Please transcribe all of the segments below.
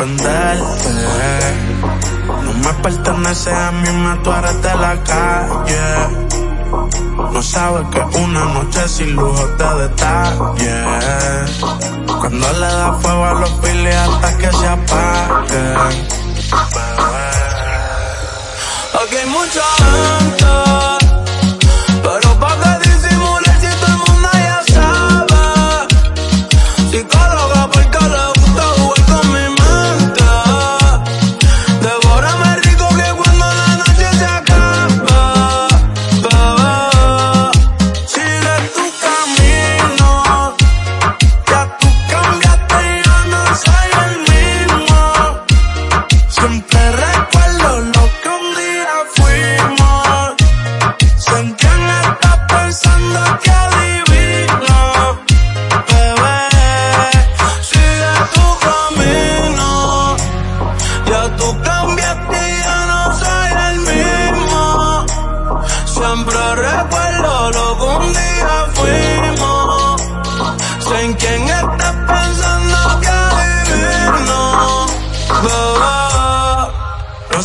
No me pertenece a mí, me tú de la calle. No sabes que una noche sin lujo te detalle. Cuando le da fuego a los piles hasta que se apaguen. Aquí hay mucha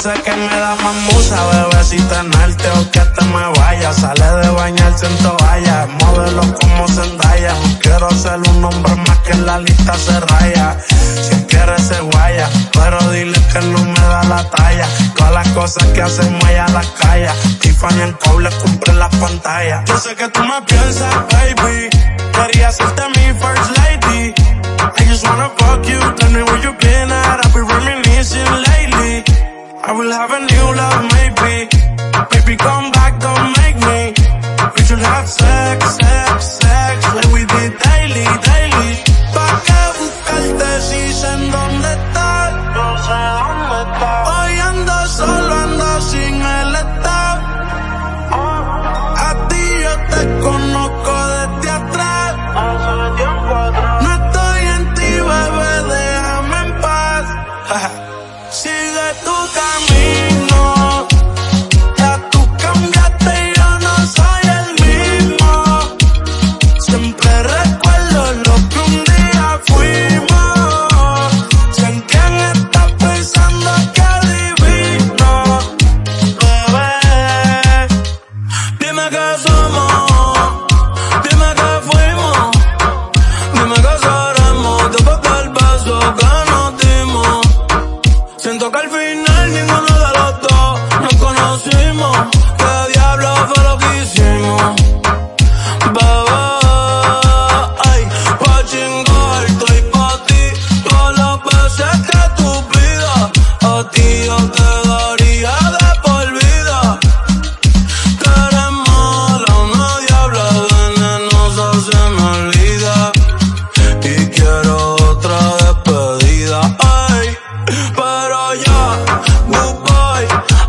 sé que me da más musa, bebé, si tenerte o que te me vaya. Sale de bañarse en toalla, modelo como Zendaya. No quiero ser un hombre más que en la lista se raya. Si quiere se guaya, pero dile que no me da la talla. Todas las cosas que hacemos ella las calla. Tiffany en coble cumple las pantallas. Yo sé que tú me piensas, baby. Quería hacerte mi love maybe. Baby, come back,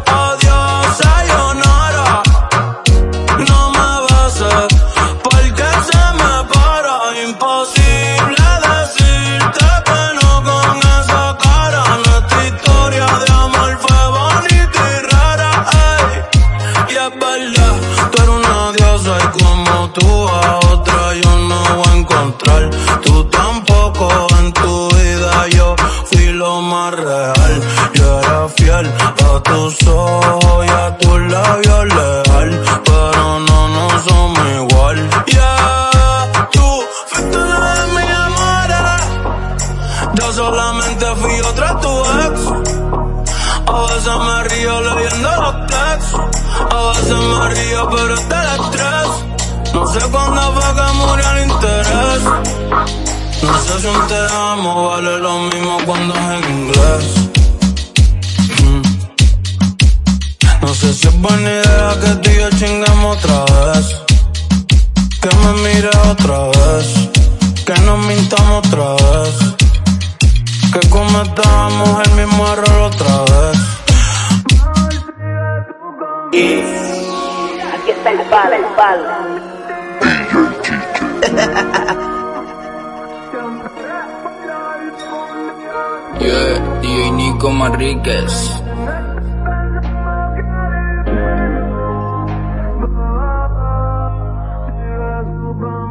adiós, sayonara. No me beses, porque se me para. Imposible decirte que no con esa cara. Nuestra historia de amor fue bonita y rara, ay. Y es verdad, tú eres una diosa y como tú a otra yo no voy a encontrar. A tus ojos y a tus labios leal. Pero no, no somos igual. Yeah, tú fuiste una de mis amores. Yo solamente fui otra tu ex. A veces me río leyendo los textos. A veces me río pero es del estrés. No sé cuándo fue que murió el interés. No sé si un te amo vale lo mismo cuando es en inglés. Otra vez. Que me mires otra vez. Que nos mintamos otra vez. Que cometamos el mismo error otra vez. Aquí está el palo, el palo. Yeah, DJ Nico Manríquez.